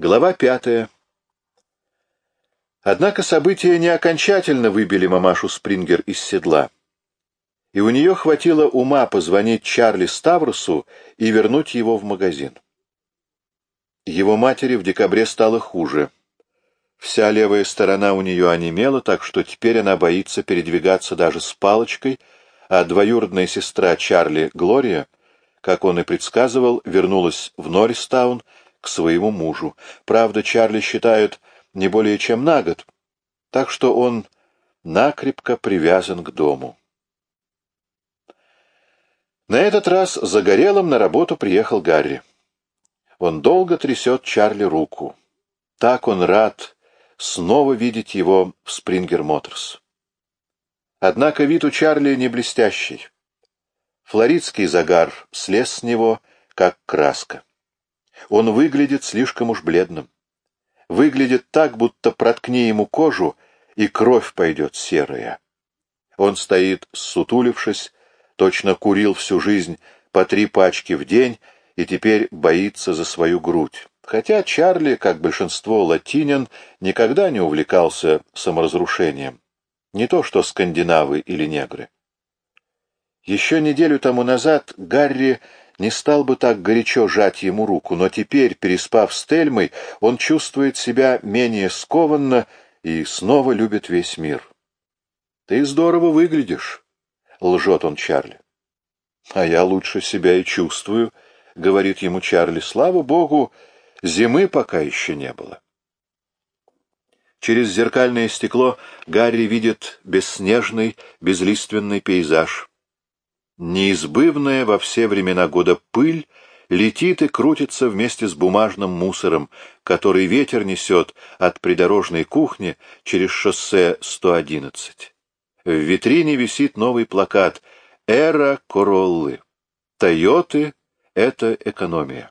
Глава пятая. Однако события не окончательно выбили мамашу Спрингер из седла, и у нее хватило ума позвонить Чарли Ставросу и вернуть его в магазин. Его матери в декабре стало хуже. Вся левая сторона у нее онемела, так что теперь она боится передвигаться даже с палочкой, а двоюродная сестра Чарли, Глория, как он и предсказывал, вернулась в Норристаун к своему мужу. Правда, Чарли считают не более чем на год, так что он накрепко привязан к дому. На этот раз загорелым на работу приехал Гарри. Он долго трясет Чарли руку. Так он рад снова видеть его в Спрингер Моторс. Однако вид у Чарли не блестящий. Флоридский загар слез с него, как краска. Он выглядит слишком уж бледным. Выглядит так, будто проткни ему кожу, и кровь пойдет серая. Он стоит, сутулившись, точно курил всю жизнь по три пачки в день и теперь боится за свою грудь. Хотя Чарли, как большинство латинин, никогда не увлекался саморазрушением. Не то что скандинавы или негры. Еще неделю тому назад Гарри не стал бы так горячо жать ему руку, но теперь, переспав с Тельмой, он чувствует себя менее скованно и снова любит весь мир. «Ты здорово выглядишь», — лжет он Чарли. «А я лучше себя и чувствую», — говорит ему Чарли. «Слава богу, зимы пока еще не было». Через зеркальное стекло Гарри видит бесснежный, безлиственный пейзаж. Неизбывная во все времена года пыль летит и крутится вместе с бумажным мусором, который ветер несет от придорожной кухни через шоссе 111. В витрине висит новый плакат «Эра Короллы». «Тойоты — это экономия».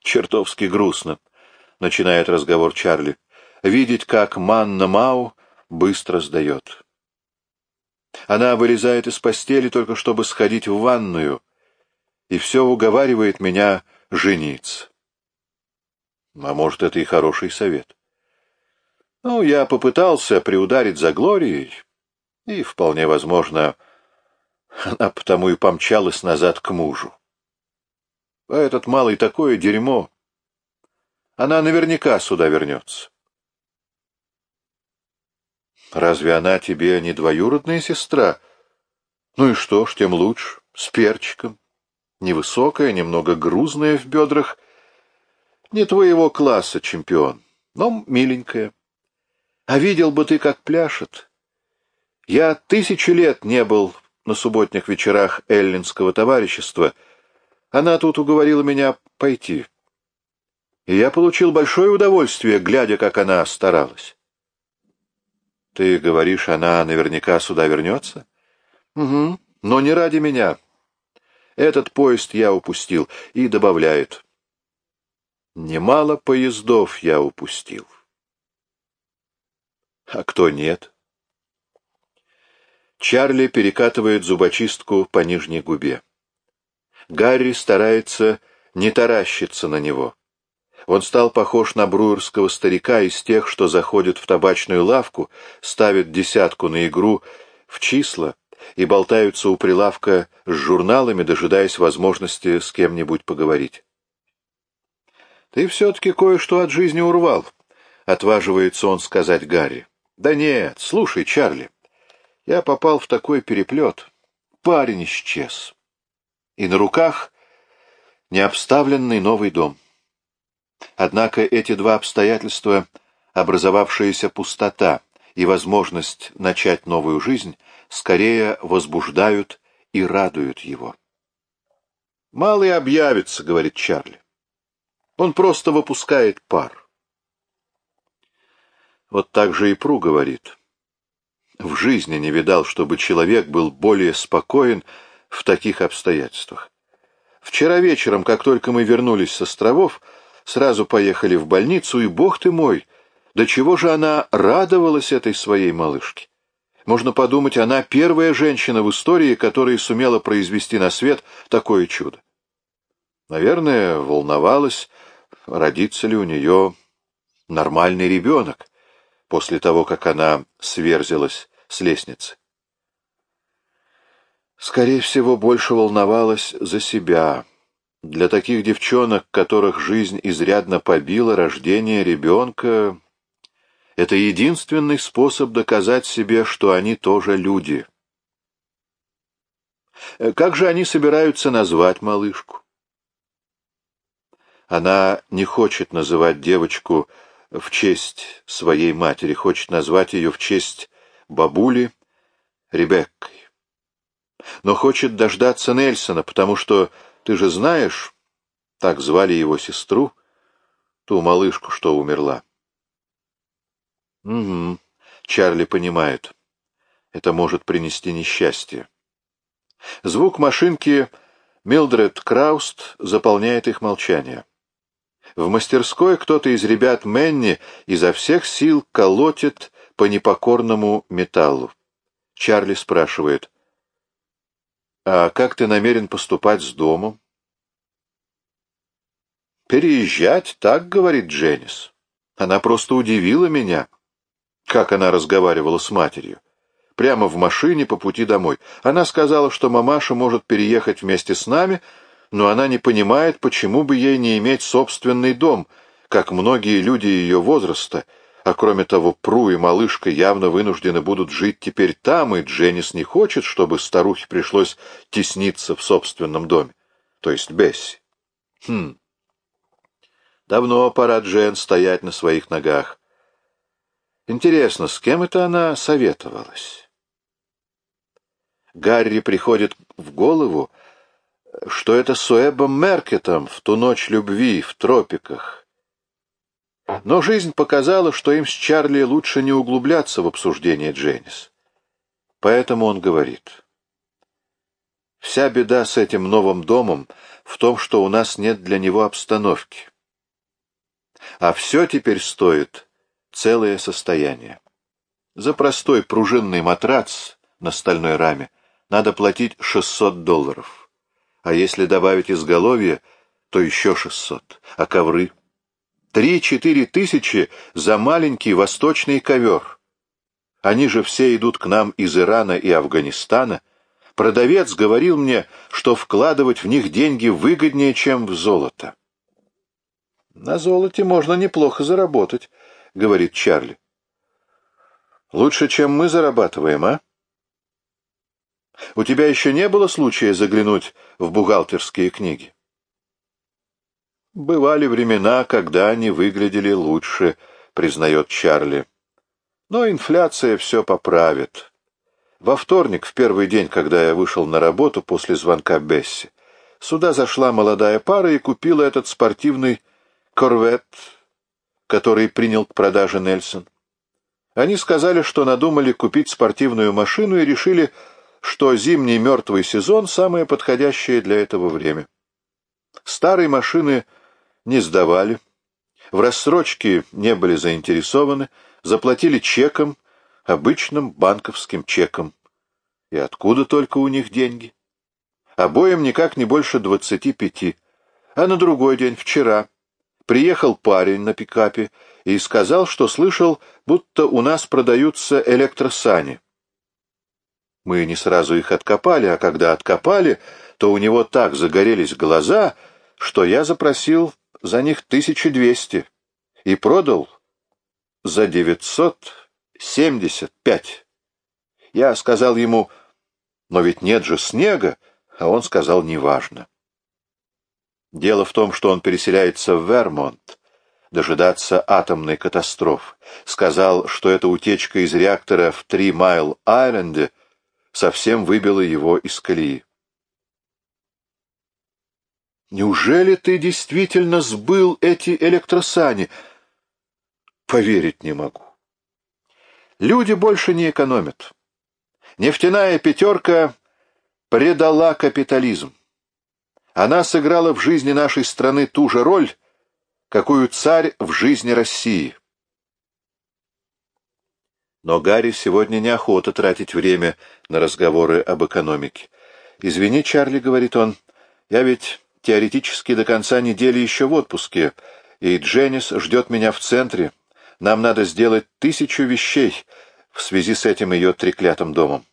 «Чертовски грустно», — начинает разговор Чарли видеть, как Манна Мау быстро сдает. Она вылезает из постели только чтобы сходить в ванную, и все уговаривает меня жениться. А может, это и хороший совет. Ну, я попытался приударить за Глорией, и, вполне возможно, она потому и помчалась назад к мужу. А этот малый такое дерьмо. Она наверняка сюда вернется. Разве она тебе не двоюродная сестра? Ну и что ж, тем лучше, с перчиком. Невысокая, немного грузная в бедрах. Не твоего класса чемпион, но миленькая. А видел бы ты, как пляшет. Я тысячи лет не был на субботних вечерах эллинского товарищества. Она тут уговорила меня пойти. И я получил большое удовольствие, глядя, как она старалась. Ты говоришь, она наверняка сюда вернется? Угу, но не ради меня. Этот поезд я упустил. И добавляет. Немало поездов я упустил. А кто нет? Чарли перекатывает зубочистку по нижней губе. Гарри старается не таращиться на него. Он стал похож на бруерского старика из тех, что заходят в табачную лавку, ставят десятку на игру в числа и болтаются у прилавка с журналами, дожидаясь возможности с кем-нибудь поговорить. «Ты все-таки кое-что от жизни урвал», — отваживается он сказать Гарри. «Да нет, слушай, Чарли, я попал в такой переплет. Парень исчез. И на руках необставленный новый дом». Однако эти два обстоятельства, образовавшаяся пустота и возможность начать новую жизнь, скорее возбуждают и радуют его. «Малый объявится», — говорит Чарли. «Он просто выпускает пар». Вот так же и Пру говорит. В жизни не видал, чтобы человек был более спокоен в таких обстоятельствах. Вчера вечером, как только мы вернулись с островов, сразу поехали в больницу, и, бог ты мой, до чего же она радовалась этой своей малышке. Можно подумать, она первая женщина в истории, которая сумела произвести на свет такое чудо. Наверное, волновалась, родится ли у нее нормальный ребенок после того, как она сверзилась с лестницы. Скорее всего, больше волновалась за себя. Для таких девчонок, которых жизнь изрядно побила, рождение ребенка — это единственный способ доказать себе, что они тоже люди. Как же они собираются назвать малышку? Она не хочет называть девочку в честь своей матери, хочет назвать ее в честь бабули Ребеккой. Но хочет дождаться Нельсона, потому что, ты же знаешь, так звали его сестру, ту малышку, что умерла. Угу, Чарли понимает. Это может принести несчастье. Звук машинки Милдред Крауст заполняет их молчание. В мастерской кто-то из ребят Менни изо всех сил колотит по непокорному металлу. Чарли спрашивает, «А как ты намерен поступать с домом?» «Переезжать, так, — говорит Дженнис. Она просто удивила меня, как она разговаривала с матерью. Прямо в машине по пути домой. Она сказала, что мамаша может переехать вместе с нами, — но она не понимает, почему бы ей не иметь собственный дом, как многие люди ее возраста, а кроме того, Пру и малышка явно вынуждены будут жить теперь там, и Дженнис не хочет, чтобы старухе пришлось тесниться в собственном доме, то есть Бесси. Хм. Давно пора Джен стоять на своих ногах. Интересно, с кем это она советовалась? Гарри приходит в голову, что это с Уэбом Меркетом в ту ночь любви в тропиках. Но жизнь показала, что им с Чарли лучше не углубляться в обсуждение Дженнис. Поэтому он говорит. Вся беда с этим новым домом в том, что у нас нет для него обстановки. А все теперь стоит целое состояние. За простой пружинный матрац на стальной раме надо платить 600 долларов. А если добавить изголовье, то еще шестьсот. А ковры? Три-четыре тысячи за маленький восточный ковер. Они же все идут к нам из Ирана и Афганистана. Продавец говорил мне, что вкладывать в них деньги выгоднее, чем в золото. «На золоте можно неплохо заработать», — говорит Чарли. «Лучше, чем мы зарабатываем, а?» У тебя еще не было случая заглянуть в бухгалтерские книги? Бывали времена, когда они выглядели лучше, признает Чарли. Но инфляция все поправит. Во вторник, в первый день, когда я вышел на работу после звонка Бесси, сюда зашла молодая пара и купила этот спортивный корвет, который принял к продаже Нельсон. Они сказали, что надумали купить спортивную машину и решили что зимний мертвый сезон — самое подходящее для этого время. Старые машины не сдавали, в рассрочке не были заинтересованы, заплатили чеком, обычным банковским чеком. И откуда только у них деньги? Обоим никак не больше двадцати пяти. А на другой день, вчера, приехал парень на пикапе и сказал, что слышал, будто у нас продаются электросани. Мы не сразу их откопали, а когда откопали, то у него так загорелись глаза, что я запросил за них 1200 и продал за 975. Я сказал ему, но ведь нет же снега, а он сказал, неважно. Дело в том, что он переселяется в Вермонт, дожидаться атомной катастрофы. Сказал, что эта утечка из реактора в Три Майл-Айленде совсем выбило его из колеи. «Неужели ты действительно сбыл эти электросани?» «Поверить не могу». Люди больше не экономят. Нефтяная пятерка предала капитализм. Она сыграла в жизни нашей страны ту же роль, какую царь в жизни России. Но Гарри сегодня неохота тратить время на разговоры об экономике. «Извини, Чарли», — говорит он, — «я ведь теоретически до конца недели еще в отпуске, и Дженнис ждет меня в центре. Нам надо сделать тысячу вещей в связи с этим ее треклятым домом.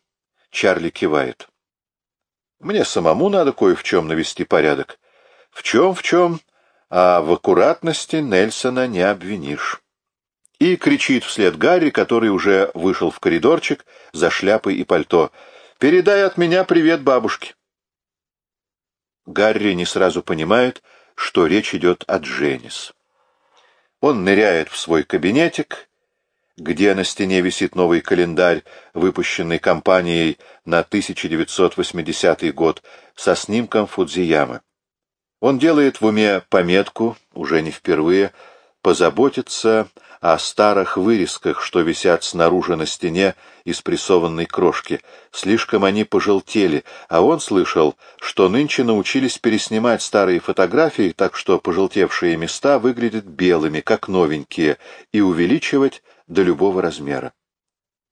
Чарли кивает. Мне самому надо кое в чем навести порядок. В чем, в чем, а в аккуратности Нельсона не обвинишь. И кричит вслед Гарри, который уже вышел в коридорчик за шляпой и пальто. «Передай от меня привет бабушке». Гарри не сразу понимает, что речь идет о Дженнис. Он ныряет в свой кабинетик, где на стене висит новый календарь, выпущенный компанией на 1980 год, со снимком Фудзиямы. Он делает в уме пометку, уже не впервые, позаботиться о старых вырезках, что висят снаружи на стене из прессованной крошки. Слишком они пожелтели, а он слышал, что нынче научились переснимать старые фотографии, так что пожелтевшие места выглядят белыми, как новенькие, и увеличивать до любого размера.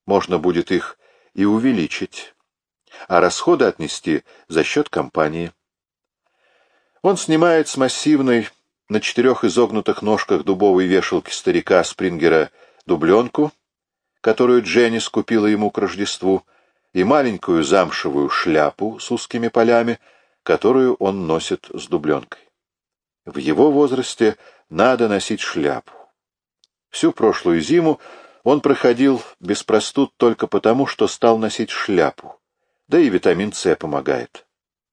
Можно будет их и увеличить, а расходы отнести за счет компании. Он снимает с массивной на четырех изогнутых ножках дубовой вешалки старика Спрингера дубленку, которую Дженни скупила ему к Рождеству, и маленькую замшевую шляпу с узкими полями, которую он носит с дубленкой. В его возрасте надо носить шляпу. Всю прошлую зиму он проходил без простуд только потому, что стал носить шляпу, да и витамин С помогает.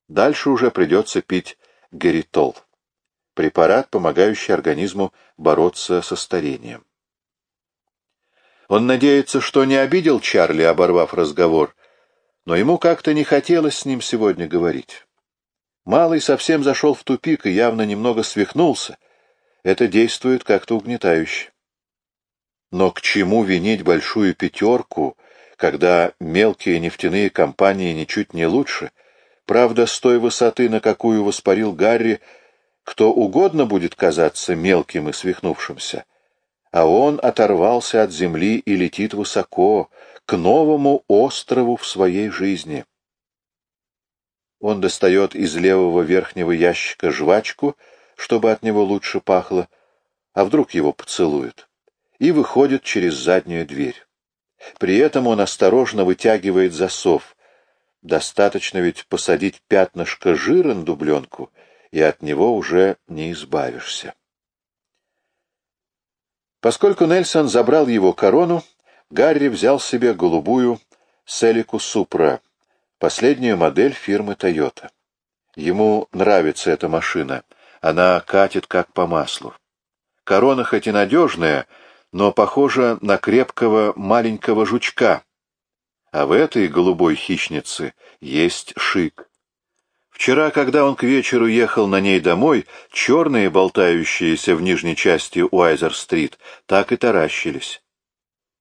Дальше уже придется пить геритол препарат, помогающий организму бороться со старением. Он надеется, что не обидел Чарли, оборвав разговор, но ему как-то не хотелось с ним сегодня говорить. Малый совсем зашел в тупик и явно немного свихнулся. Это действует как-то угнетающе. Но к чему винить большую пятерку, когда мелкие нефтяные компании ничуть не лучше? Правда, с той высоты, на какую воспарил Гарри, кто угодно будет казаться мелким и свихнувшимся, а он оторвался от земли и летит высоко, к новому острову в своей жизни. Он достает из левого верхнего ящика жвачку, чтобы от него лучше пахло, а вдруг его поцелуют, и выходит через заднюю дверь. При этом он осторожно вытягивает засов. Достаточно ведь посадить пятнышко жира на дубленку — и от него уже не избавишься. Поскольку Нельсон забрал его корону, Гарри взял себе голубую Селику Супра, последнюю модель фирмы Toyota. Ему нравится эта машина, она катит как по маслу. Корона хоть и надежная, но похожа на крепкого маленького жучка, а в этой голубой хищнице есть шик. Вчера, когда он к вечеру ехал на ней домой, черные, болтающиеся в нижней части Уайзер-стрит, так и таращились.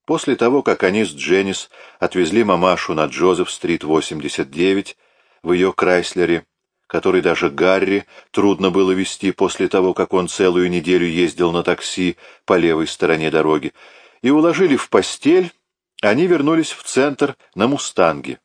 После того, как они с Дженнис отвезли мамашу на Джозеф-стрит 89 в ее Крайслере, который даже Гарри трудно было вести после того, как он целую неделю ездил на такси по левой стороне дороги, и уложили в постель, они вернулись в центр на «Мустанге».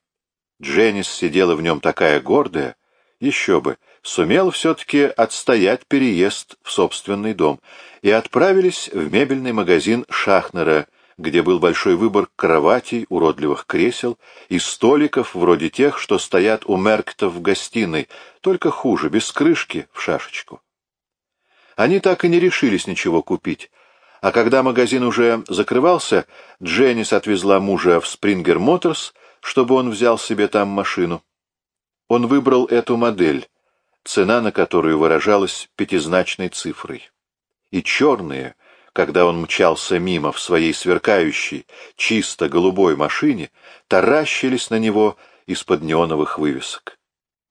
Дженнис сидела в нем такая гордая, еще бы, сумел все-таки отстоять переезд в собственный дом, и отправились в мебельный магазин Шахнера, где был большой выбор кроватей, уродливых кресел и столиков вроде тех, что стоят у Мерктов в гостиной, только хуже, без крышки, в шашечку. Они так и не решились ничего купить, а когда магазин уже закрывался, Дженнис отвезла мужа в Спрингер Моторс, чтобы он взял себе там машину. Он выбрал эту модель, цена на которую выражалась пятизначной цифрой. И черные, когда он мчался мимо в своей сверкающей, чисто голубой машине, таращились на него из-под неоновых вывесок.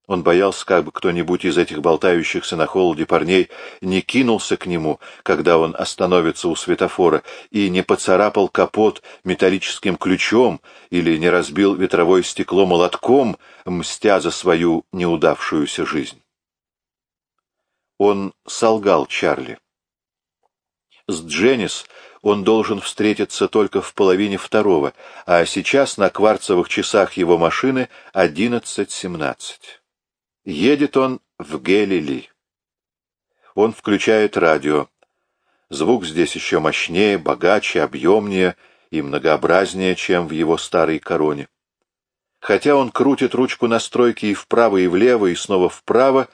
Он боялся, как бы кто-нибудь из этих болтающихся на холоде парней не кинулся к нему, когда он остановится у светофора, и не поцарапал капот металлическим ключом или не разбил ветровое стекло молотком, мстя за свою неудавшуюся жизнь. Он солгал Чарли. С Дженнис он должен встретиться только в половине второго, а сейчас на кварцевых часах его машины одиннадцать семнадцать. Едет он в Гелили. Он включает радио. Звук здесь еще мощнее, богаче, объемнее и многообразнее, чем в его старой короне. Хотя он крутит ручку настройки и вправо, и влево, и снова вправо,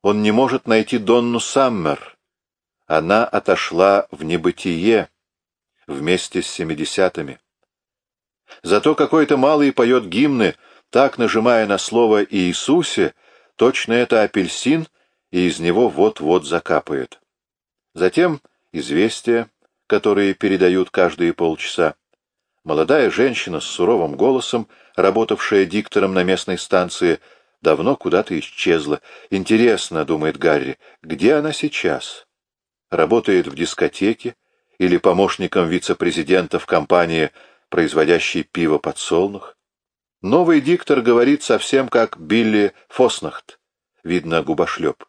он не может найти Донну Саммер. Она отошла в небытие вместе с семидесятыми. Зато какой-то малый поет гимны, так нажимая на слово «Иисусе», точно это апельсин, и из него вот-вот закапает. Затем известия, которые передают каждые полчаса. Молодая женщина с суровым голосом, работавшая диктором на местной станции, давно куда-то исчезла. Интересно, думает Гарри, где она сейчас? Работает в дискотеке или помощником вице-президента в компании, производящей пиво подсолнух? Новый диктор говорит совсем как Билли Фоснахт, видно губошлеп.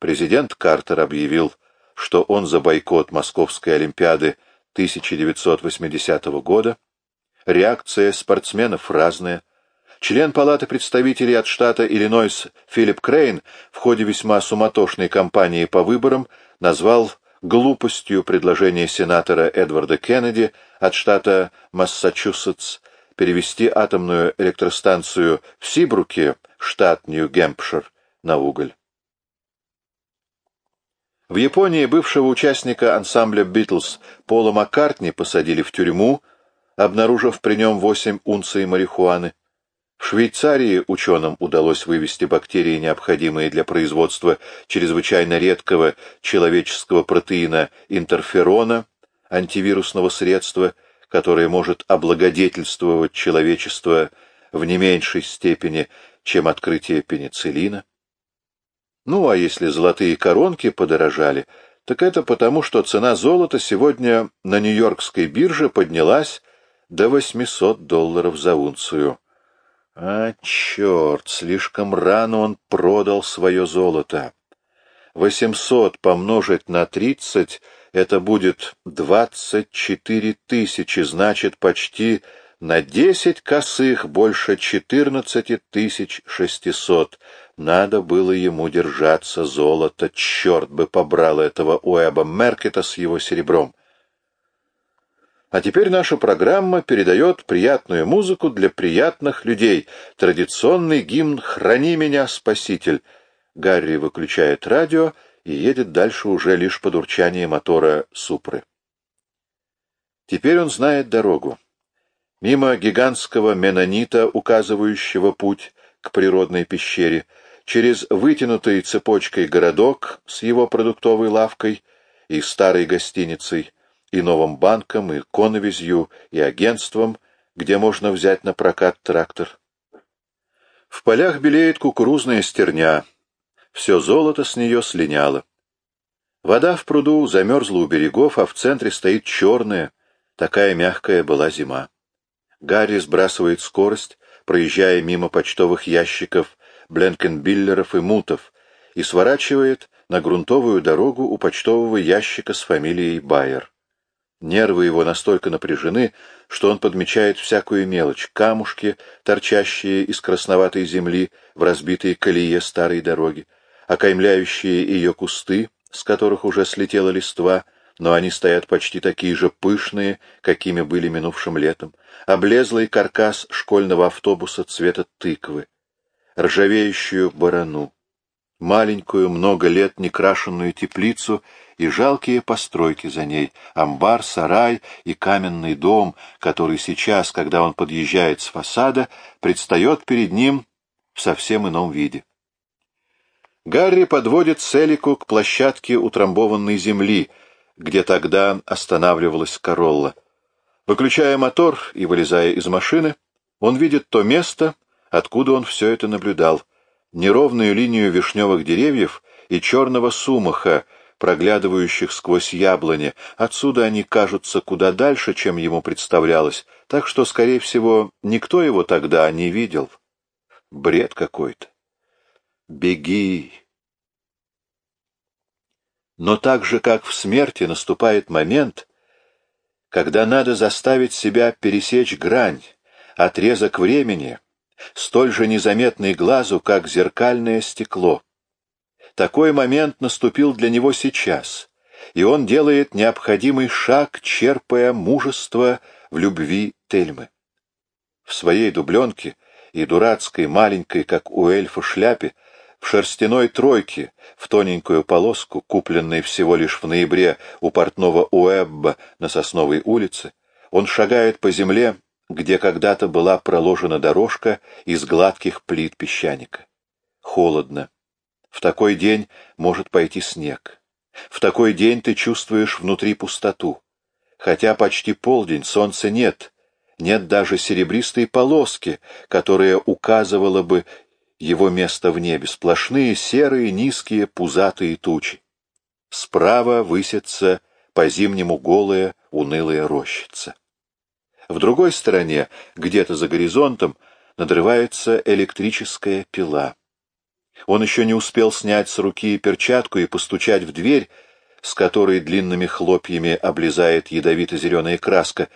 Президент Картер объявил, что он за бойкот Московской Олимпиады 1980 года. Реакция спортсменов разная. Член Палаты представителей от штата Иллинойс Филипп Крейн в ходе весьма суматошной кампании по выборам назвал глупостью предложение сенатора Эдварда Кеннеди от штата Массачусетс перевести атомную электростанцию в Сибруке, штат Нью-Гэмпшир, на уголь. В Японии бывшего участника ансамбля «Битлз» Пола Маккартни посадили в тюрьму, обнаружив при нем 8 унций марихуаны. В Швейцарии ученым удалось вывести бактерии, необходимые для производства чрезвычайно редкого человеческого протеина интерферона, антивирусного средства, которое может облагодетельствовать человечество в не меньшей степени, чем открытие пенициллина. Ну, а если золотые коронки подорожали, так это потому, что цена золота сегодня на Нью-Йоркской бирже поднялась до 800 долларов за унцию. А, черт, слишком рано он продал свое золото. 800 помножить на 30 — это будет 24 тысячи, значит, почти на 10 косых больше 14 600. Надо было ему держаться золота, черт бы побрал этого Уэба Меркета с его серебром. А теперь наша программа передает приятную музыку для приятных людей. Традиционный гимн «Храни меня, Спаситель». Гарри выключает радио и едет дальше уже лишь под урчание мотора Супры. Теперь он знает дорогу. Мимо гигантского менонита, указывающего путь к природной пещере, через вытянутый цепочкой городок с его продуктовой лавкой и старой гостиницей, и новым банком, и коновизью, и агентством, где можно взять на прокат трактор. В полях белеет кукурузная стерня, все золото с нее слиняло. Вода в пруду замерзла у берегов, а в центре стоит черная, такая мягкая была зима. Гарри сбрасывает скорость, проезжая мимо почтовых ящиков Бленкенбиллеров и Мутов и сворачивает на грунтовую дорогу у почтового ящика с фамилией Байер. Нервы его настолько напряжены, что он подмечает всякую мелочь — камушки, торчащие из красноватой земли в разбитые колее старой дороги, окаймляющие ее кусты, с которых уже слетела листва, но они стоят почти такие же пышные, какими были минувшим летом, облезлый каркас школьного автобуса цвета тыквы ржавеющую барану, маленькую, много лет некрашенную теплицу и жалкие постройки за ней, амбар, сарай и каменный дом, который сейчас, когда он подъезжает с фасада, предстает перед ним в совсем ином виде. Гарри подводит Селику к площадке утрамбованной земли, где тогда останавливалась Королла. Выключая мотор и вылезая из машины, он видит то место, откуда он все это наблюдал, неровную линию вишневых деревьев и черного сумаха, проглядывающих сквозь яблони. Отсюда они кажутся куда дальше, чем ему представлялось, так что, скорее всего, никто его тогда не видел. Бред какой-то. Беги! Но так же, как в смерти, наступает момент, когда надо заставить себя пересечь грань, отрезок времени — столь же незаметный глазу, как зеркальное стекло. Такой момент наступил для него сейчас, и он делает необходимый шаг, черпая мужество в любви Тельмы. В своей дубленке и дурацкой маленькой, как у эльфа, шляпе, в шерстяной тройке, в тоненькую полоску, купленной всего лишь в ноябре у портного Уэбба на Сосновой улице, он шагает по земле, где когда-то была проложена дорожка из гладких плит песчаника. Холодно. В такой день может пойти снег. В такой день ты чувствуешь внутри пустоту. Хотя почти полдень, солнца нет, нет даже серебристой полоски, которая указывала бы его место в небе, сплошные серые, низкие, пузатые тучи. Справа высится по-зимнему голая, унылая рощица. В другой стороне, где-то за горизонтом, надрывается электрическая пила. Он еще не успел снять с руки перчатку и постучать в дверь, с которой длинными хлопьями облезает ядовито-зеленая краска,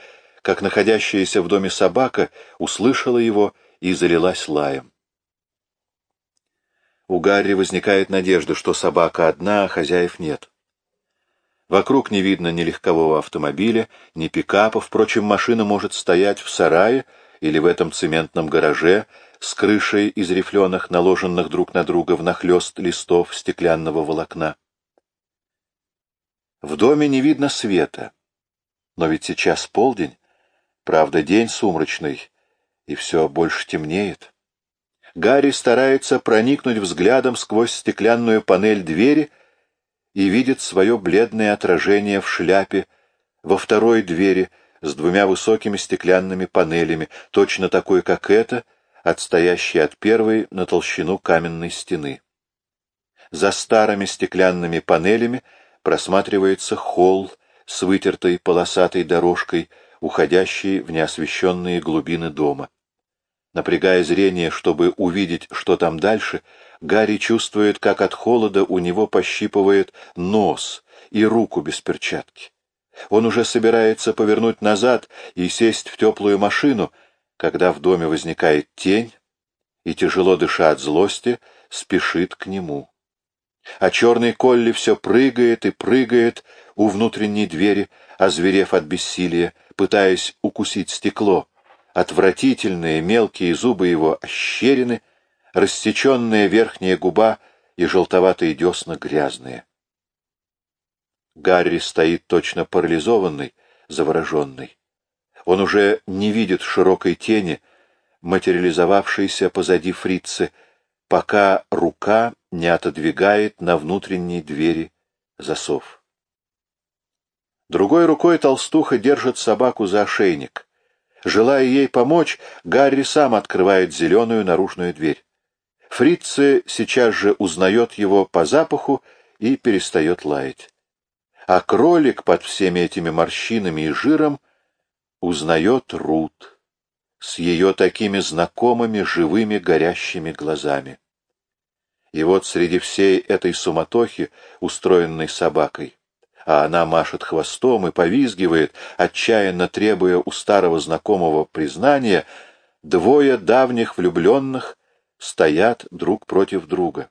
как находящаяся в доме собака услышала его и залилась лаем. У Гарри возникает надежда, что собака одна, а хозяев нет. Вокруг не видно ни легкового автомобиля, ни пикапа, впрочем, машина может стоять в сарае или в этом цементном гараже с крышей из рифленых, наложенных друг на друга внахлёст листов стеклянного волокна. В доме не видно света, но ведь сейчас полдень, правда, день сумрачный, и все больше темнеет. Гарри старается проникнуть взглядом сквозь стеклянную панель двери и видит свое бледное отражение в шляпе во второй двери с двумя высокими стеклянными панелями, точно такой, как эта, отстоящей от первой на толщину каменной стены. За старыми стеклянными панелями просматривается холл с вытертой полосатой дорожкой, уходящей в неосвещенные глубины дома. Напрягая зрение, чтобы увидеть, что там дальше, Гарри чувствует, как от холода у него пощипывает нос и руку без перчатки. Он уже собирается повернуть назад и сесть в теплую машину, когда в доме возникает тень, и, тяжело дыша от злости, спешит к нему. А черный Колли все прыгает и прыгает у внутренней двери, озверев от бессилия, пытаясь укусить стекло. Отвратительные мелкие зубы его ощерены, рассеченная верхняя губа и желтоватые десна грязные. Гарри стоит точно парализованный, завороженный. Он уже не видит широкой тени, материализовавшейся позади фрицы, пока рука не отодвигает на внутренней двери засов. Другой рукой толстуха держит собаку за ошейник. Желая ей помочь, Гарри сам открывает зеленую наружную дверь. Фрице сейчас же узнает его по запаху и перестает лаять. А кролик под всеми этими морщинами и жиром узнает Рут с ее такими знакомыми живыми горящими глазами. И вот среди всей этой суматохи, устроенной собакой, а она машет хвостом и повизгивает, отчаянно требуя у старого знакомого признания, двое давних влюбленных стоят друг против друга.